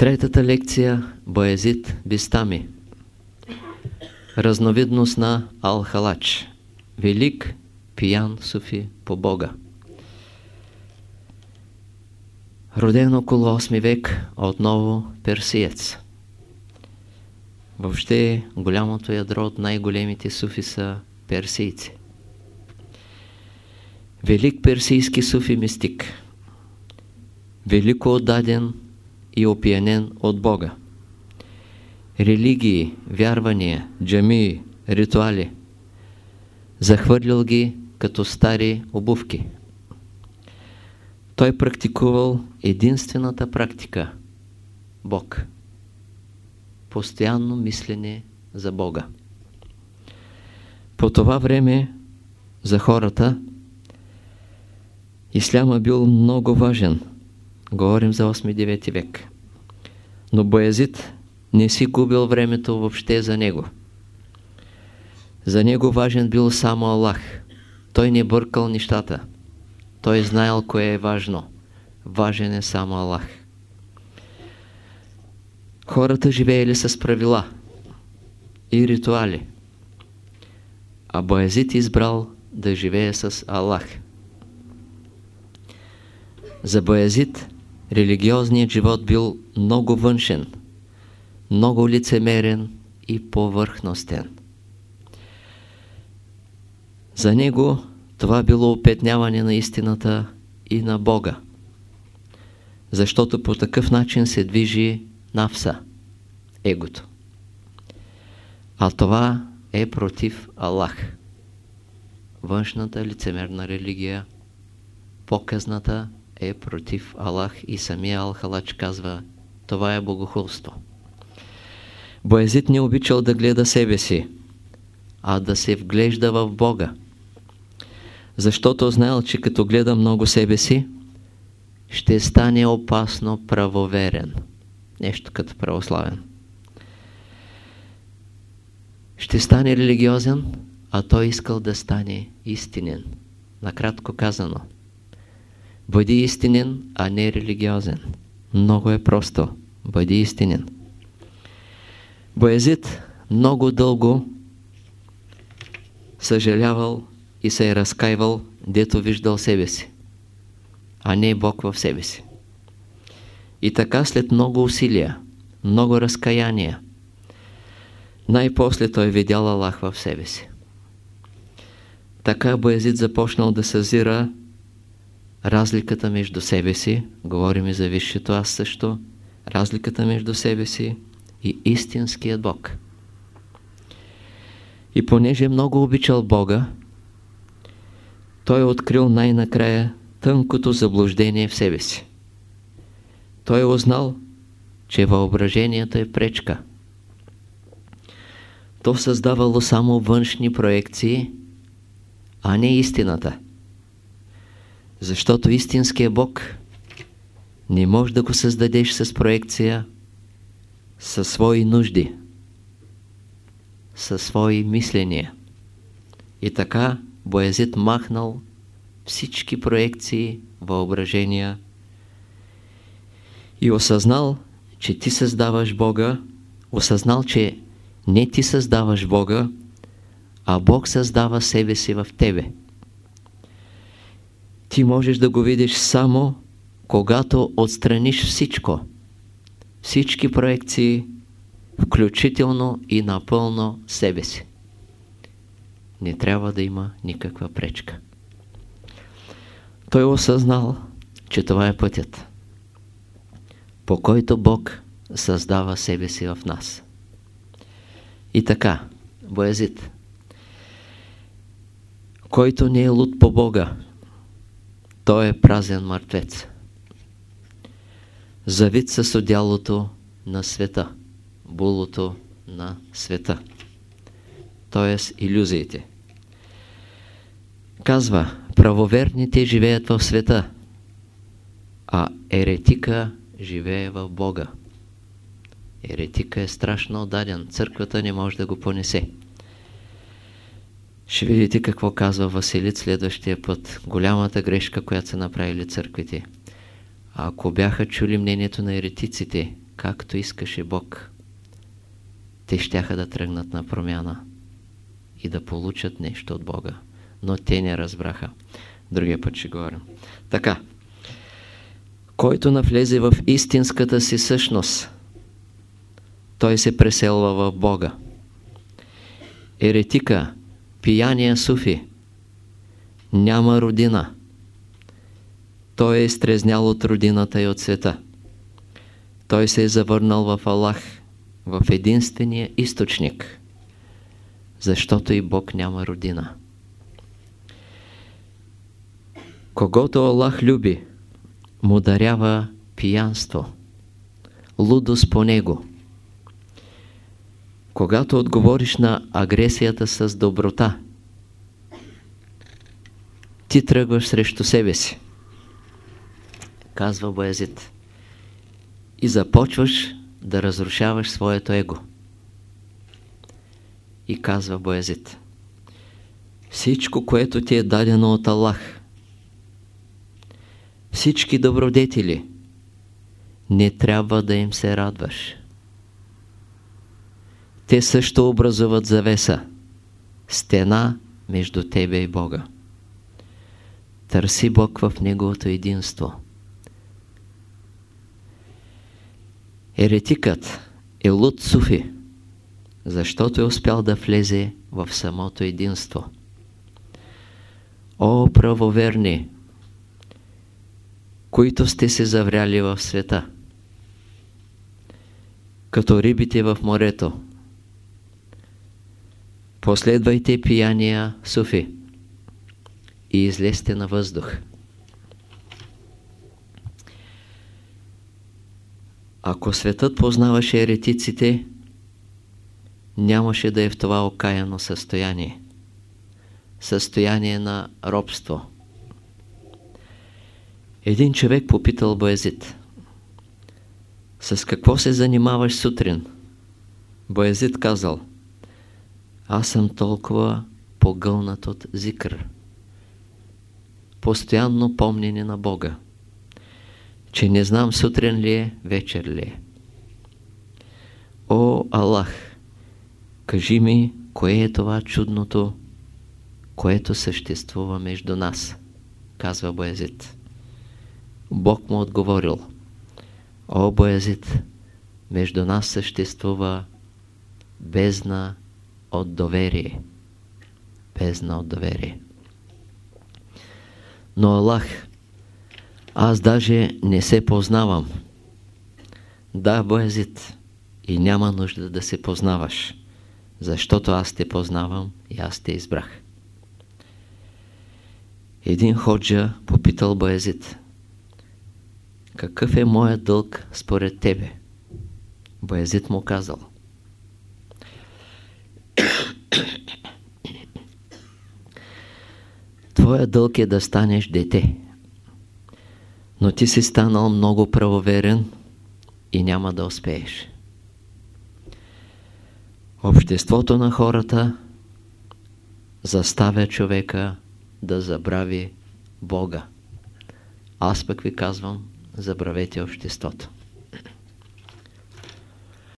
Третата лекция – Боязит Бистами. Разновидност на Алхалач. Велик пиян суфи по Бога. Роден около 8 век, отново персиец. Въобще голямото ядро от най-големите суфи са персийци. Велик персийски суфи мистик. Велико отдаден и опиянен от Бога. Религии, вярвания, джамии, ритуали. Захвърлил ги като стари обувки. Той практикувал единствената практика – Бог. Постоянно мислене за Бога. По това време за хората Исляма бил много важен. Говорим за 8-9 век. Но Боязит не си губил времето въобще за него. За него важен бил само Аллах. Той не бъркал нещата. Той знаел кое е важно. Важен е само Аллах. Хората живеели с правила и ритуали. А Боязит избрал да живее с Аллах. За Боязит религиозният живот бил много външен, много лицемерен и повърхностен. За него това било опетняване на истината и на Бога, защото по такъв начин се движи навса, егото. А това е против Аллах. Външната лицемерна религия, показната е против Аллах и самия Алхалач казва, това е богохулство. Боязит не обичал да гледа себе си, а да се вглежда в Бога. Защото знаел, че като гледа много себе си, ще стане опасно правоверен. Нещо като православен. Ще стане религиозен, а той искал да стане истинен. Накратко казано – Бъди истинен, а не религиозен. Много е просто. Бъди истинен. Боязит много дълго съжалявал и се е разкаивал, дето виждал себе си, а не Бог в себе си. И така след много усилия, много разкаяния, най-после той видял Аллах в себе си. Така Боязит започнал да съзира разликата между себе си, говорим и за висшето аз също, разликата между себе си и истинският Бог. И понеже много обичал Бога, той е открил най-накрая тънкото заблуждение в себе си. Той е узнал, че въображението е пречка. То създавало само външни проекции, а не истината. Защото истинския Бог не може да го създадеш с проекция със свои нужди, със свои мисления. И така Боязит махнал всички проекции, въображения и осъзнал, че ти създаваш Бога, осъзнал, че не ти създаваш Бога, а Бог създава себе си в тебе ти можеш да го видиш само когато отстраниш всичко. Всички проекции, включително и напълно себе си. Не трябва да има никаква пречка. Той осъзнал, че това е пътят, по който Бог създава себе си в нас. И така, Боязит, който не е луд по Бога, той е празен мъртвец. Завид с одялото на света, булото на света, т.е. иллюзиите. Казва, правоверните живеят в света, а еретика живее в Бога. Еретика е страшно отдаден, църквата не може да го понесе. Ще видите какво казва Василит следващия път. Голямата грешка, която са направили църквите. Ако бяха чули мнението на еретиците, както искаше Бог, те щяха да тръгнат на промяна и да получат нещо от Бога. Но те не разбраха. Другия път ще говорим. Така. Който навлезе в истинската си същност, той се преселва в Бога. Еретика, пияния суфи, няма родина. Той е изтрезнял от родината и от света. Той се е завърнал в Аллах, в единствения източник, защото и Бог няма родина. Когато Аллах люби, му дарява пиянство, лудост по него. Когато отговориш на агресията с доброта, ти тръгваш срещу себе си, казва Боязит, и започваш да разрушаваш своето его. И казва Боязит, всичко, което ти е дадено от Аллах, всички добродетели, не трябва да им се радваш. Те също образуват завеса, стена между тебе и Бога. Търси Бог в Неговото единство. Еретикът е луд суфи, защото е успял да влезе в самото единство. О, правоверни, които сте се завряли в света, като рибите в морето, последвайте пияния суфи и излезте на въздух. Ако светът познаваше еретиците, нямаше да е в това окаяно състояние. Състояние на робство. Един човек попитал Боязит. С какво се занимаваш сутрин? Боязит казал. Аз съм толкова погълнат от зикър. Постоянно помнене на Бога че не знам сутрин ли е, вечер ли е. О, Аллах, кажи ми, кое е това чудното, което съществува между нас, казва Боязит. Бог му отговорил, О, Боязит, между нас съществува бездна от доверие. Бездна от доверие. Но Аллах аз даже не се познавам. Да, Боязит, и няма нужда да се познаваш, защото аз те познавам и аз те избрах. Един ходжа попитал Боязит, какъв е моят дълг според тебе? Боязит му казал, Твоя дълг е да станеш дете но ти си станал много правоверен и няма да успееш. Обществото на хората заставя човека да забрави Бога. Аз пък ви казвам, забравете обществото.